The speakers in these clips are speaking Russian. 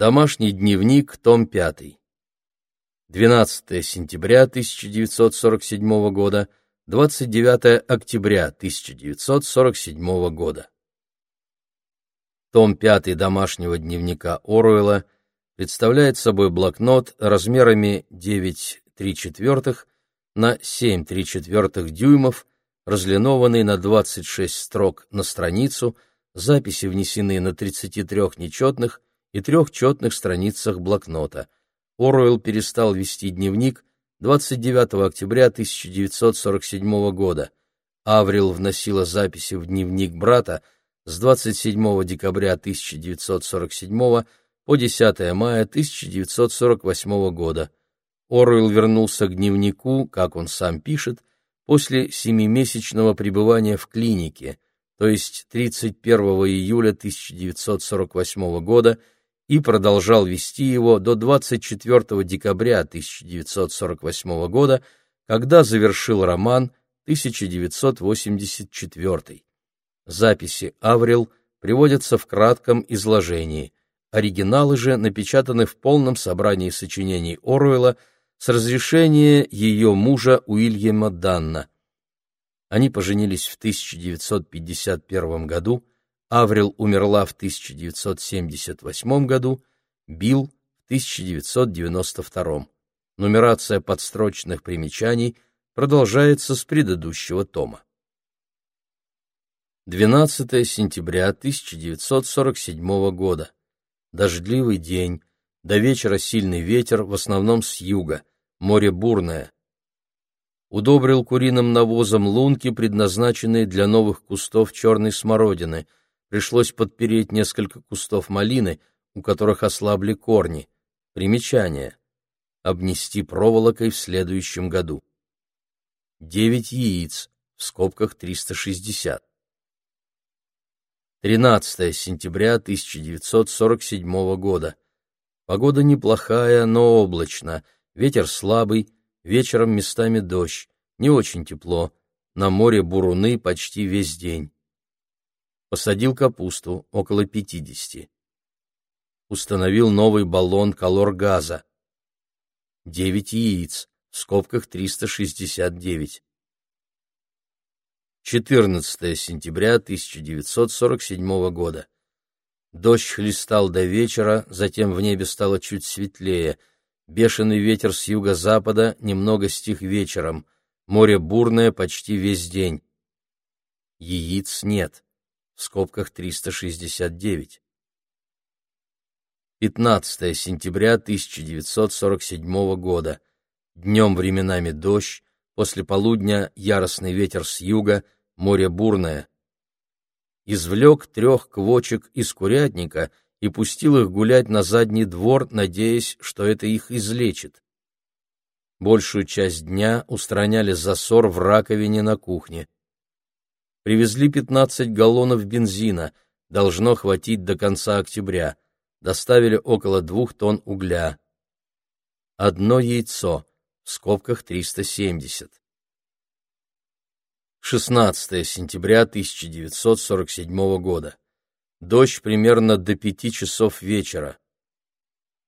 Домашний дневник, том 5. 12 сентября 1947 года, 29 октября 1947 года. Том 5 домашнего дневника Оруэлла представляет собой блокнот размерами 9,3 на 7,3 дюймов, разлинованный на 26 строк на страницу, записи внесены на 33 нечетных и трех четных страницах блокнота. Оруэлл перестал вести дневник 29 октября 1947 года. Аврил вносила записи в дневник брата с 27 декабря 1947 по 10 мая 1948 года. Оруэлл вернулся к дневнику, как он сам пишет, после семимесячного пребывания в клинике, то есть 31 июля 1948 года, и продолжал вести его до 24 декабря 1948 года, когда завершил роман 1984. Записи Аврил приводятся в кратком изложении. Оригиналы же напечатаны в полном собрании сочинений Оруэлла с разрешения ее мужа Уильяма Данна. Они поженились в 1951 году, Аврил умерла в 1978 году, Билл в 1992. Нумерация подстрочных примечаний продолжается с предыдущего тома. 12 сентября 1947 года. Дождливый день, до вечера сильный ветер, в основном с юга, море бурное. Удобрил куриным навозом лунки, предназначенные для новых кустов черной смородины – пришлось подпереть несколько кустов малины, у которых ослабли корни. Примечание. Обнести проволокой в следующем году. Девять яиц, в скобках 360. 13 сентября 1947 года. Погода неплохая, но облачно. Ветер слабый, вечером местами дождь. Не очень тепло. На море буруны почти весь день. Посадил капусту, около пятидесяти. Установил новый баллон колор-газа. Девять яиц, в скобках 369. 14 сентября 1947 года. Дождь хлестал до вечера, затем в небе стало чуть светлее. Бешеный ветер с юго-запада немного стих вечером. Море бурное почти весь день. Яиц нет в скобках 369. 15 сентября 1947 года. Днем временами дождь, после полудня яростный ветер с юга, море бурное. Извлек трех квочек из курятника и пустил их гулять на задний двор, надеясь, что это их излечит. Большую часть дня устраняли засор в раковине на кухне. Привезли 15 галлонов бензина, должно хватить до конца октября. Доставили около двух тонн угля. Одно яйцо, в скобках 370. 16 сентября 1947 года. Дождь примерно до пяти часов вечера.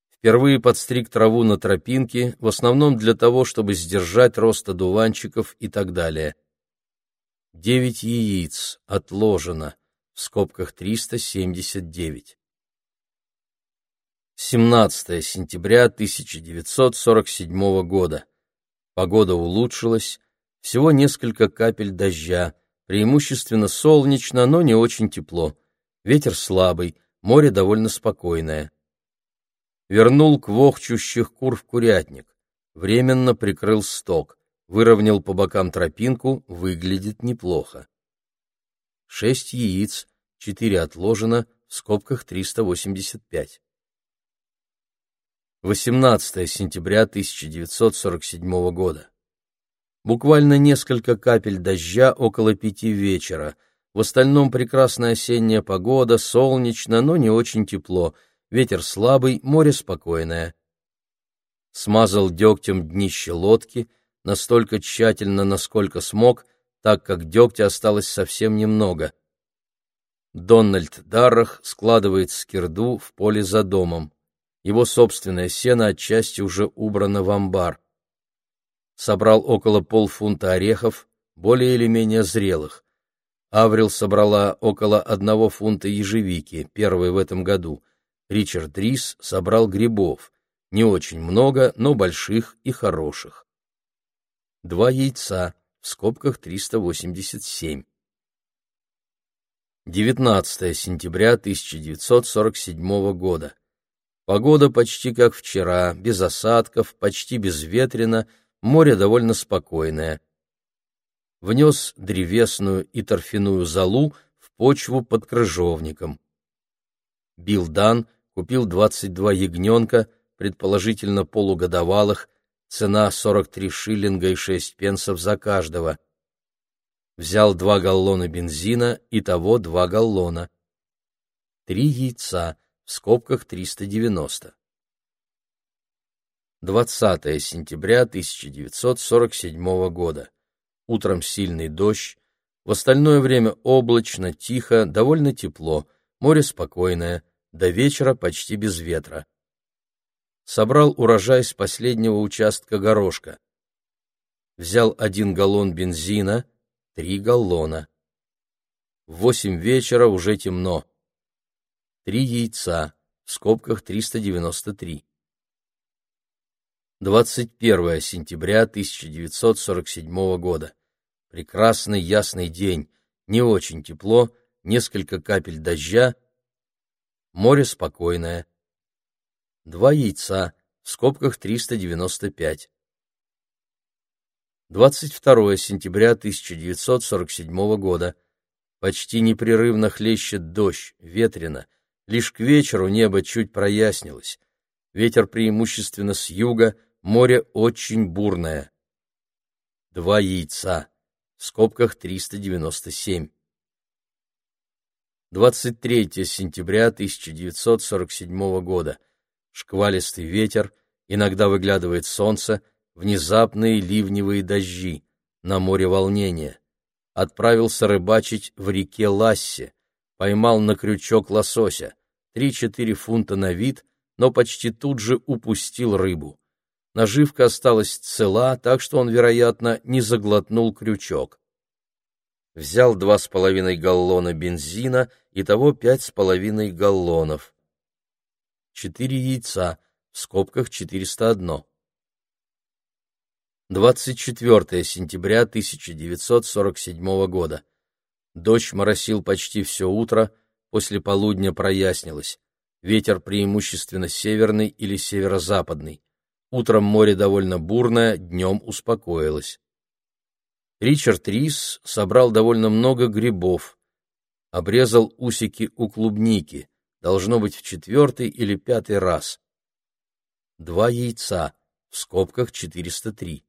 Впервые подстриг траву на тропинке, в основном для того, чтобы сдержать рост одуванчиков и так далее. Девять яиц отложено, в скобках 379. 17 сентября 1947 года. Погода улучшилась, всего несколько капель дождя, преимущественно солнечно, но не очень тепло. Ветер слабый, море довольно спокойное. Вернул квохчущих кур в курятник, временно прикрыл сток выровнял по бокам тропинку, выглядит неплохо. Шесть яиц, четыре отложено, в скобках 385. 18 сентября 1947 года. Буквально несколько капель дождя около пяти вечера. В остальном прекрасная осенняя погода, солнечно, но не очень тепло. Ветер слабый, море спокойное. Смазал дегтем днище лодки — настолько тщательно, насколько смог, так как дегтя осталось совсем немного. Дональд Даррах складывает скирду в поле за домом. Его собственное сено отчасти уже убрано в амбар. Собрал около полфунта орехов, более или менее зрелых. Аврил собрала около одного фунта ежевики, первой в этом году. Ричард Рис собрал грибов, не очень много, но больших и хороших. Два яйца, в скобках 387. 19 сентября 1947 года. Погода почти как вчера, без осадков, почти безветренно, море довольно спокойное. Внес древесную и торфяную золу в почву под крыжовником. Билдан купил 22 ягненка, предположительно полугодовалых, цена 43 шиллинга и 6 пенсов за каждого. Взял два галлона бензина, и того два галлона. Три яйца, в скобках 390. 20 сентября 1947 года. Утром сильный дождь, в остальное время облачно, тихо, довольно тепло, море спокойное, до вечера почти без ветра собрал урожай с последнего участка горошка. Взял один галлон бензина, три галлона. В восемь вечера уже темно. Три яйца, в скобках 393. 21 сентября 1947 года. Прекрасный ясный день, не очень тепло, несколько капель дождя, море спокойное два яйца, в скобках 395. 22 сентября 1947 года. Почти непрерывно хлещет дождь, ветрено. Лишь к вечеру небо чуть прояснилось. Ветер преимущественно с юга, море очень бурное. Два яйца, в скобках 397. 23 сентября 1947 года шквалистый ветер, иногда выглядывает солнце, внезапные ливневые дожди, на море волнение. Отправился рыбачить в реке Лассе, поймал на крючок лосося, три-четыре фунта на вид, но почти тут же упустил рыбу. Наживка осталась цела, так что он, вероятно, не заглотнул крючок. Взял два с половиной галлона бензина, и того пять с половиной галлонов. 4 яйца, в скобках 401. 24 сентября 1947 года. Дождь моросил почти все утро, после полудня прояснилось. Ветер преимущественно северный или северо-западный. Утром море довольно бурное, днем успокоилось. Ричард Рис собрал довольно много грибов. Обрезал усики у клубники должно быть в четвертый или пятый раз. Два яйца, в скобках 403.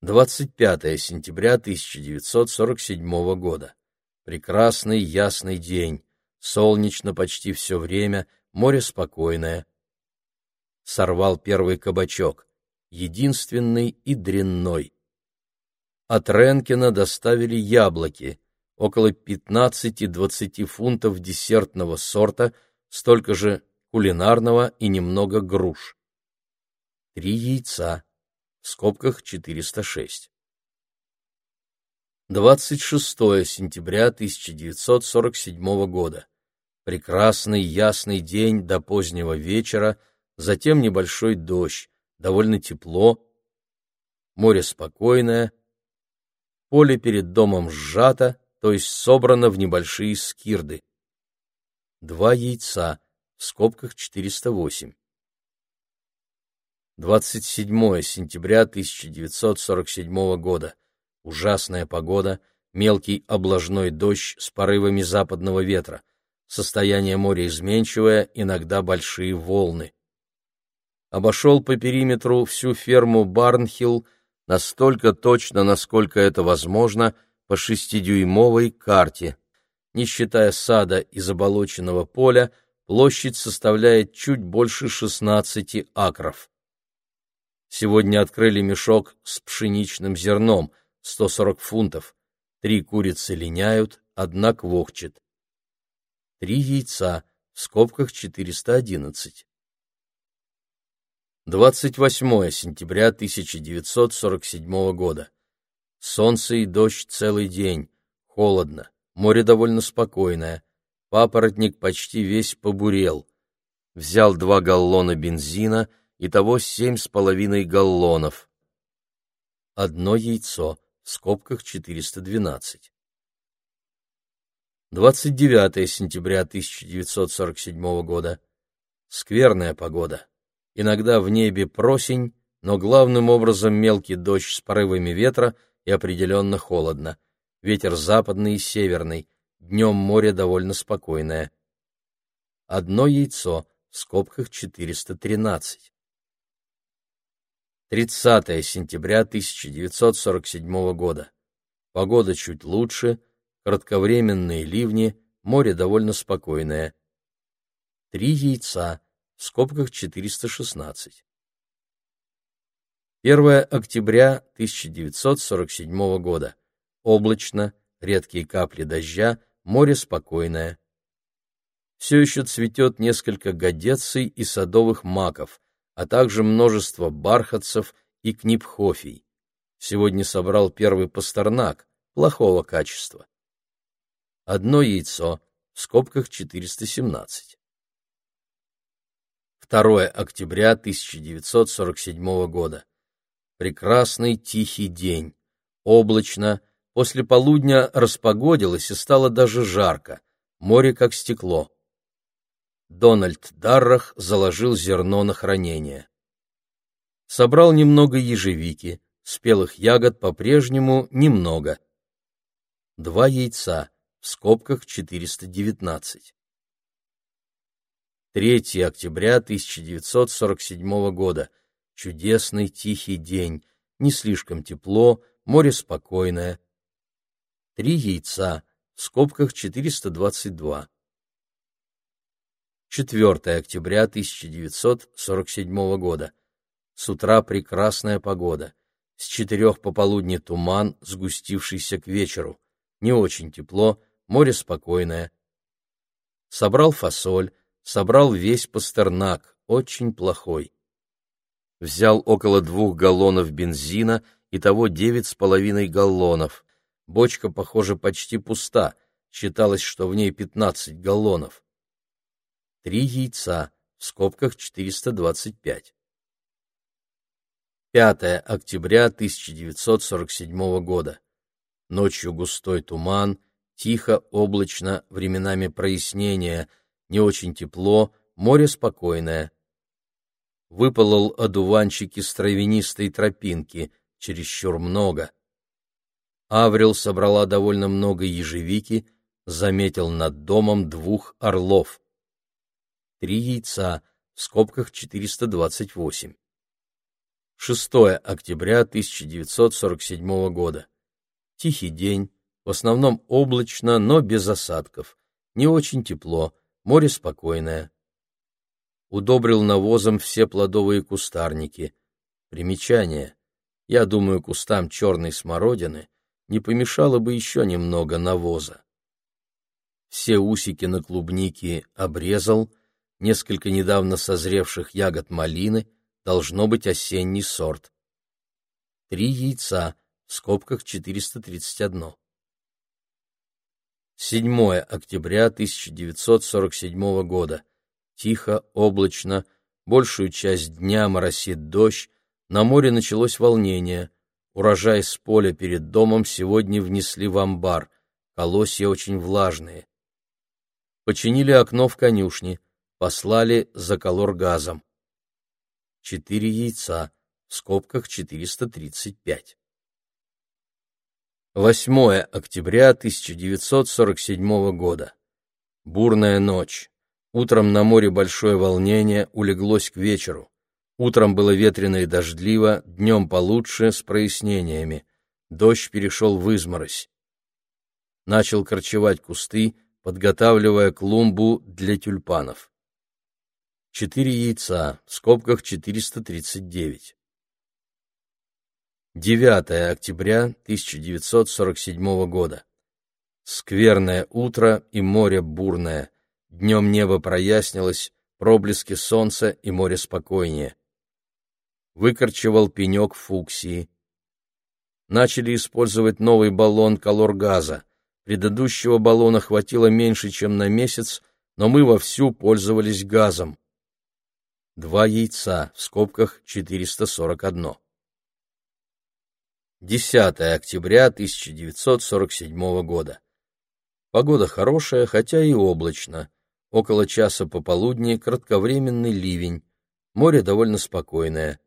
25 сентября 1947 года. Прекрасный ясный день, солнечно почти все время, море спокойное. Сорвал первый кабачок, единственный и дрянной. От Ренкина доставили яблоки, около 15-20 фунтов десертного сорта, столько же кулинарного и немного груш. Три яйца, в скобках 406. 26 сентября 1947 года. Прекрасный ясный день до позднего вечера, затем небольшой дождь, довольно тепло, море спокойное, поле перед домом сжато, то есть собрано в небольшие скирды. Два яйца, в скобках 408. 27 сентября 1947 года. Ужасная погода, мелкий облажной дождь с порывами западного ветра. Состояние моря изменчивое, иногда большие волны. Обошел по периметру всю ферму Барнхилл настолько точно, насколько это возможно — по шестидюймовой карте. Не считая сада и заболоченного поля, площадь составляет чуть больше 16 акров. Сегодня открыли мешок с пшеничным зерном, 140 фунтов. Три курицы линяют, одна квохчет. Три яйца, в скобках 411. 28 сентября 1947 года. Солнце и дождь целый день, холодно, море довольно спокойное, папоротник почти весь побурел. Взял два галлона бензина, и того семь с половиной галлонов. Одно яйцо, в скобках 412. 29 сентября 1947 года. Скверная погода. Иногда в небе просень, но главным образом мелкий дождь с порывами ветра и определенно холодно. Ветер западный и северный. Днем море довольно спокойное. Одно яйцо, в скобках 413. 30 сентября 1947 года. Погода чуть лучше, кратковременные ливни, море довольно спокойное. Три яйца, в скобках 416. 1 октября 1947 года. Облачно, редкие капли дождя, море спокойное. Все еще цветет несколько годеций и садовых маков, а также множество бархатцев и книпхофий. Сегодня собрал первый пастернак, плохого качества одно яйцо, в скобках 417. 2 октября 1947 года. Прекрасный тихий день. Облачно, после полудня распогодилось и стало даже жарко, море как стекло. Дональд Даррах заложил зерно на хранение. Собрал немного ежевики, спелых ягод по-прежнему немного. Два яйца, в скобках 419. 3 октября 1947 года. Чудесный тихий день, не слишком тепло, море спокойное. Три яйца, в скобках 422. 4 октября 1947 года. С утра прекрасная погода. С четырех пополудни туман, сгустившийся к вечеру. Не очень тепло, море спокойное. Собрал фасоль, собрал весь пастернак, очень плохой. Взял около двух галлонов бензина, и того девять с половиной галлонов. Бочка, похоже, почти пуста, считалось, что в ней пятнадцать галлонов. Три яйца, в скобках 425. 5 октября 1947 года. Ночью густой туман, Тихо, облачно, временами прояснение, не очень тепло, море спокойное. Выполол одуванчики с травянистой тропинки, чересчур много. Аврил собрала довольно много ежевики, заметил над домом двух орлов. Три яйца, в скобках 428. 6 октября 1947 года. Тихий день, в основном облачно, но без осадков. Не очень тепло, море спокойное. Удобрил навозом все плодовые кустарники. Примечание. Я думаю, кустам черной смородины не помешало бы еще немного навоза. Все усики на клубнике обрезал, несколько недавно созревших ягод малины, должно быть осенний сорт. Три яйца, в скобках 431. 7 октября 1947 года. Тихо, облачно, большую часть дня моросит дождь, на море началось волнение. Урожай с поля перед домом сегодня внесли в амбар, колосья очень влажные. Починили окно в конюшне, послали за колор-газом. Четыре яйца, в скобках 435. 8 октября 1947 года. Бурная ночь. Утром на море большое волнение, улеглось к вечеру. Утром было ветрено и дождливо, днем получше, с прояснениями. Дождь перешел в изморозь. Начал корчевать кусты, подготавливая клумбу для тюльпанов. Четыре яйца, в скобках 439. 9 октября 1947 года. Скверное утро и море бурное. Днем небо прояснилось, проблески солнца и море спокойнее. Выкорчевал пенек фуксии. Начали использовать новый баллон колор-газа. Предыдущего баллона хватило меньше, чем на месяц, но мы вовсю пользовались газом. Два яйца, в скобках 441. 10 октября 1947 года. Погода хорошая, хотя и облачно. Около часа пополудни кратковременный ливень. Море довольно спокойное.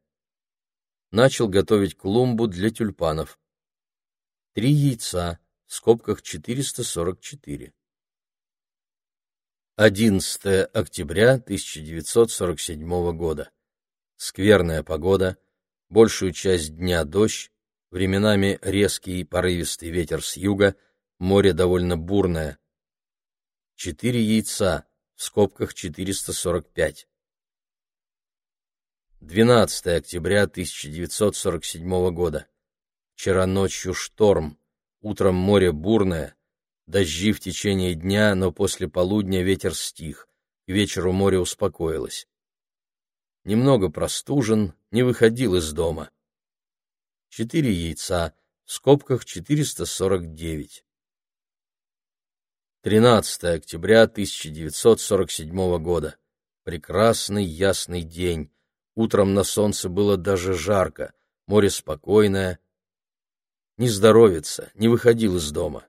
Начал готовить клумбу для тюльпанов. Три яйца, в скобках 444. 11 октября 1947 года. Скверная погода, большую часть дня дождь, временами резкий порывистый ветер с юга, море довольно бурное. Четыре яйца, в скобках 445. 12 октября 1947 года. Вчера ночью шторм, утром море бурное, дожди в течение дня, но после полудня ветер стих, к вечеру море успокоилось. Немного простужен, не выходил из дома. Четыре яйца, в скобках 449. 13 октября 1947 года. Прекрасный ясный день. Утром на солнце было даже жарко, море спокойное. Не здоровится, не выходил из дома.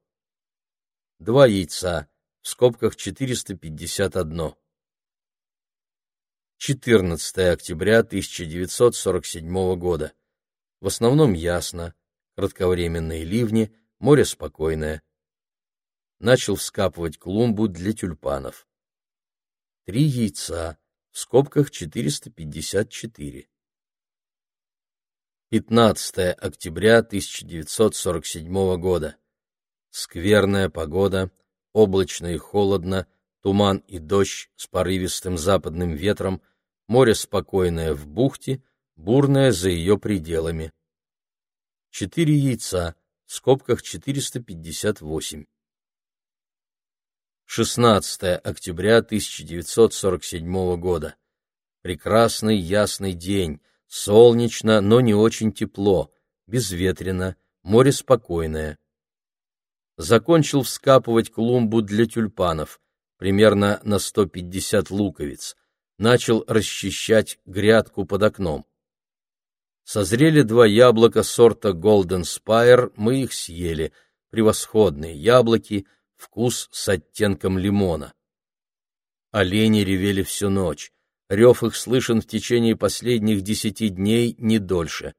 Два яйца, в скобках 451. 14 октября 1947 года. В основном ясно, кратковременные ливни, море спокойное. Начал вскапывать клумбу для тюльпанов. Три яйца, в скобках 454. 15 октября 1947 года. Скверная погода, облачно и холодно, туман и дождь с порывистым западным ветром, море спокойное в бухте, бурное за ее пределами. Четыре яйца, в скобках 458. 16 октября 1947 года. Прекрасный ясный день, солнечно, но не очень тепло, безветренно, море спокойное. Закончил вскапывать клумбу для тюльпанов, примерно на 150 луковиц. Начал расчищать грядку под окном. Созрели два яблока сорта Golden Spire, мы их съели. Превосходные яблоки, вкус с оттенком лимона. Олени ревели всю ночь. Рев их слышен в течение последних десяти дней, не дольше.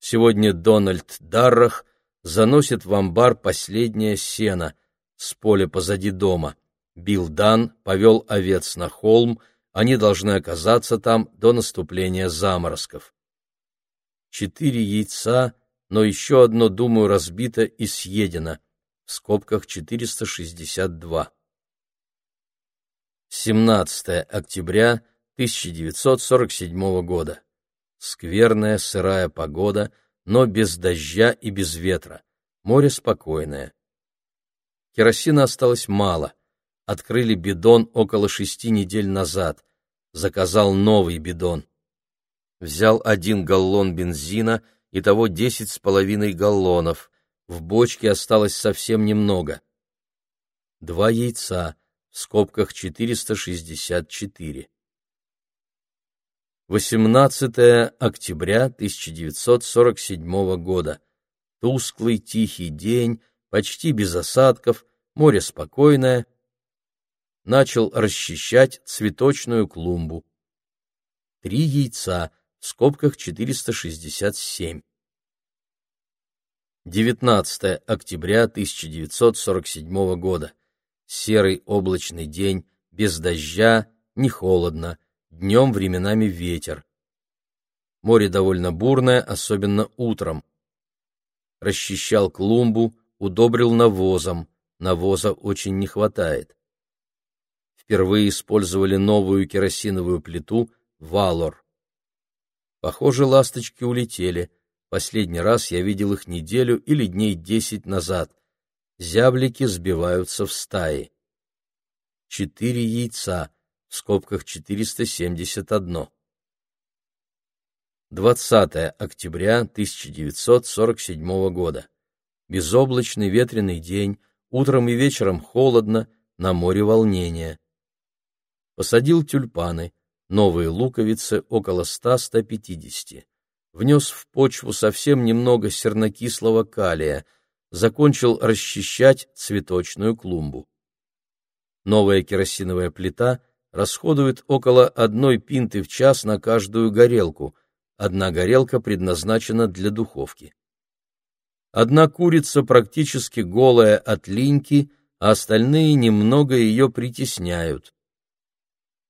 Сегодня Дональд Даррах заносит в амбар последнее сено с поля позади дома. Билл Дан повел овец на холм, они должны оказаться там до наступления заморозков четыре яйца, но еще одно, думаю, разбито и съедено, в скобках 462. 17 октября 1947 года. Скверная сырая погода, но без дождя и без ветра. Море спокойное. Керосина осталось мало. Открыли бидон около шести недель назад. Заказал новый бидон взял один галлон бензина, и того десять с половиной галлонов. В бочке осталось совсем немного. Два яйца, в скобках 464. 18 октября 1947 года. Тусклый тихий день, почти без осадков, море спокойное. Начал расчищать цветочную клумбу. Три яйца, в скобках 467. 19 октября 1947 года. Серый облачный день, без дождя, не холодно, днем временами ветер. Море довольно бурное, особенно утром. Расчищал клумбу, удобрил навозом, навоза очень не хватает. Впервые использовали новую керосиновую плиту «Валор». Похоже, ласточки улетели. Последний раз я видел их неделю или дней десять назад. Зяблики сбиваются в стаи. 4 яйца, в скобках 471. 20 октября 1947 года. Безоблачный ветреный день, утром и вечером холодно, на море волнение. Посадил тюльпаны, новые луковицы около 100-150. Внес в почву совсем немного сернокислого калия, закончил расчищать цветочную клумбу. Новая керосиновая плита расходует около одной пинты в час на каждую горелку — Одна горелка предназначена для духовки. Одна курица практически голая от линьки, а остальные немного ее притесняют.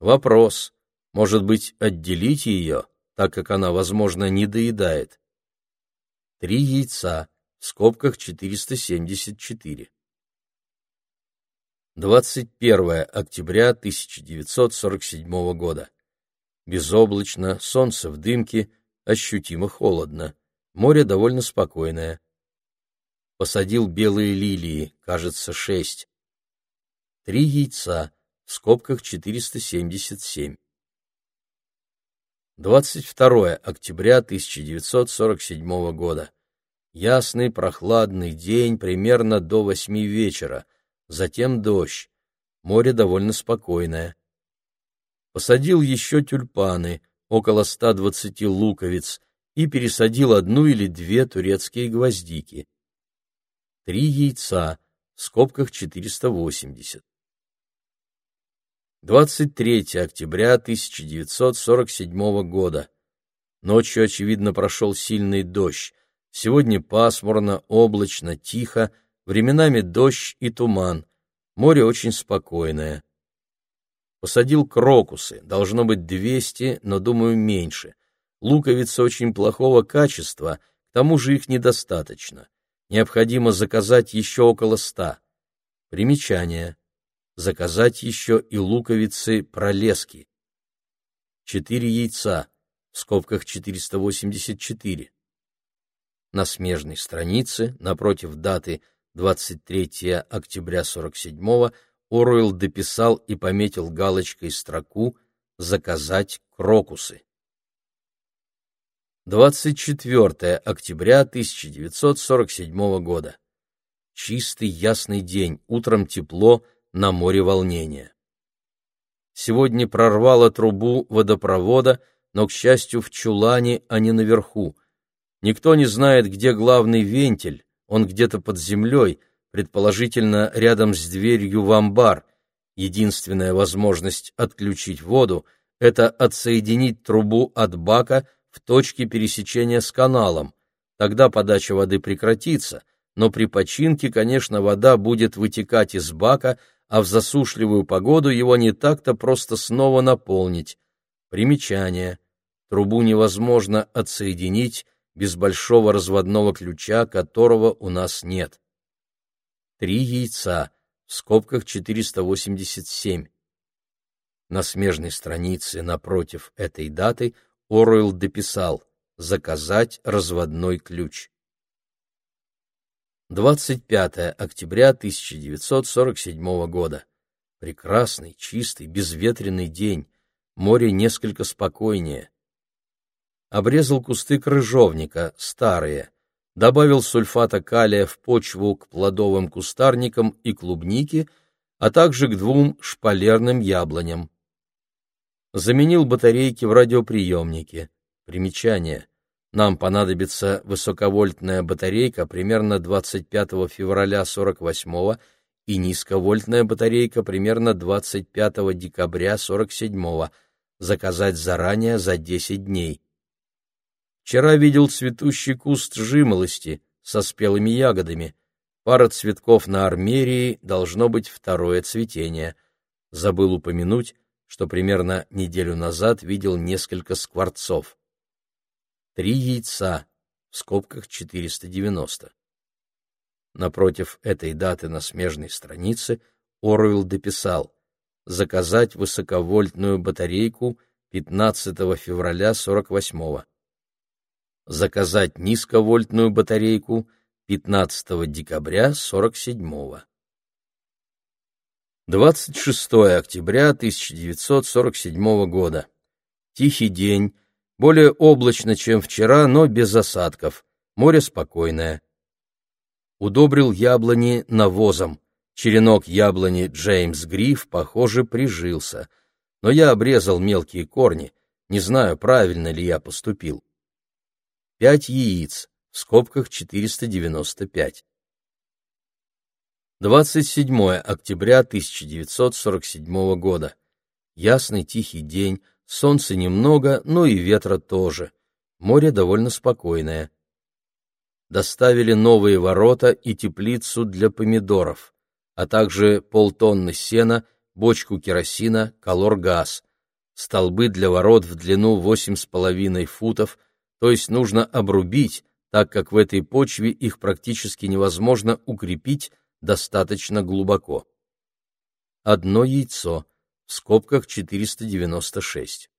Вопрос, может быть, отделить ее, так как она, возможно, не доедает. Три яйца, в скобках 474. 21 октября 1947 года. Безоблачно, солнце в дымке, ощутимо холодно. Море довольно спокойное. Посадил белые лилии, кажется, шесть. Три яйца, в скобках 477. 22 октября 1947 года. Ясный прохладный день, примерно до восьми вечера. Затем дождь. Море довольно спокойное. Посадил еще тюльпаны, около 120 луковиц и пересадил одну или две турецкие гвоздики. Три яйца, в скобках 480. 23 октября 1947 года. Ночью, очевидно, прошел сильный дождь. Сегодня пасмурно, облачно, тихо, временами дождь и туман. Море очень спокойное. Посадил крокусы, должно быть двести, но, думаю, меньше. Луковицы очень плохого качества, к тому же их недостаточно. Необходимо заказать еще около ста. Примечание. Заказать еще и луковицы пролески. Четыре яйца, в скобках 484. На смежной странице, напротив даты 23 октября 47 Оруэлл дописал и пометил галочкой строку «Заказать крокусы». 24 октября 1947 года. Чистый ясный день, утром тепло, на море волнения. Сегодня прорвало трубу водопровода, но, к счастью, в чулане, а не наверху. Никто не знает, где главный вентиль, он где-то под землей, предположительно рядом с дверью в амбар. Единственная возможность отключить воду – это отсоединить трубу от бака в точке пересечения с каналом. Тогда подача воды прекратится, но при починке, конечно, вода будет вытекать из бака, а в засушливую погоду его не так-то просто снова наполнить. Примечание. Трубу невозможно отсоединить без большого разводного ключа, которого у нас нет три яйца, в скобках 487. На смежной странице напротив этой даты Оруэлл дописал «Заказать разводной ключ». 25 октября 1947 года. Прекрасный, чистый, безветренный день. Море несколько спокойнее. Обрезал кусты крыжовника, старые добавил сульфата калия в почву к плодовым кустарникам и клубнике, а также к двум шпалерным яблоням. Заменил батарейки в радиоприемнике. Примечание. Нам понадобится высоковольтная батарейка примерно 25 февраля 48 и низковольтная батарейка примерно 25 декабря 47 заказать заранее за 10 дней. Вчера видел цветущий куст жимолости со спелыми ягодами. Пара цветков на армерии должно быть второе цветение. Забыл упомянуть, что примерно неделю назад видел несколько скворцов. Три яйца, в скобках 490. Напротив этой даты на смежной странице Оруэлл дописал «Заказать высоковольтную батарейку 15 февраля 48 -го заказать низковольтную батарейку 15 декабря 47 -го. 26 октября 1947 года. Тихий день, более облачно, чем вчера, но без осадков. Море спокойное. Удобрил яблони навозом. Черенок яблони Джеймс Гриф, похоже, прижился. Но я обрезал мелкие корни. Не знаю, правильно ли я поступил. Пять яиц, в скобках 495. 27 октября 1947 года. Ясный тихий день, солнца немного, но и ветра тоже. Море довольно спокойное. Доставили новые ворота и теплицу для помидоров, а также полтонны сена, бочку керосина, колор-газ, столбы для ворот в длину 8,5 футов, то есть нужно обрубить, так как в этой почве их практически невозможно укрепить достаточно глубоко. Одно яйцо, в скобках 496.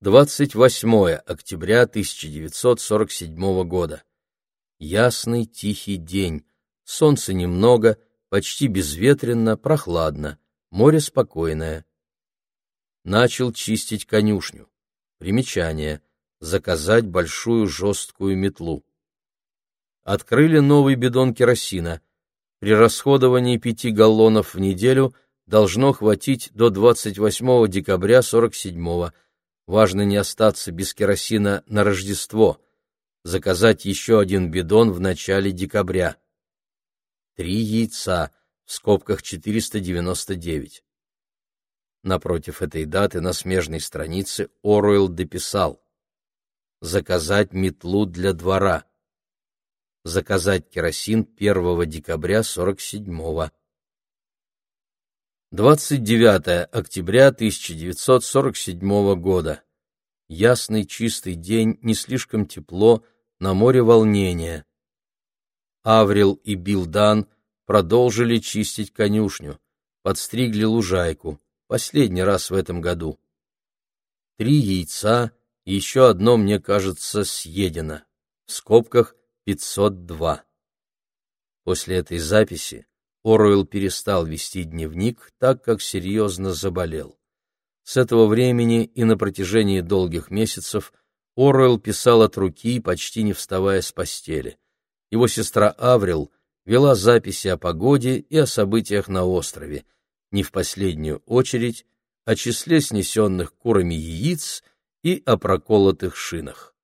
28 октября 1947 года. Ясный тихий день, солнца немного, почти безветренно, прохладно, море спокойное. Начал чистить конюшню. Примечание. Заказать большую жесткую метлу открыли новый бидон керосина. При расходовании пяти галлонов в неделю должно хватить до 28 декабря 47-го. Важно не остаться без керосина на Рождество. Заказать еще один бидон в начале декабря. Три яйца, в скобках 499. Напротив этой даты на смежной странице Оруэлл дописал «Заказать метлу для двора» заказать керосин 1 декабря 47-го. 29 октября 1947 года. Ясный чистый день, не слишком тепло, на море волнение. Аврил и Билдан продолжили чистить конюшню, подстригли лужайку, последний раз в этом году. Три яйца, и еще одно, мне кажется, съедено. В скобках 502. После этой записи Оруэлл перестал вести дневник, так как серьезно заболел. С этого времени и на протяжении долгих месяцев Оруэлл писал от руки, почти не вставая с постели. Его сестра Аврил вела записи о погоде и о событиях на острове, не в последнюю очередь о числе снесенных курами яиц и о проколотых шинах.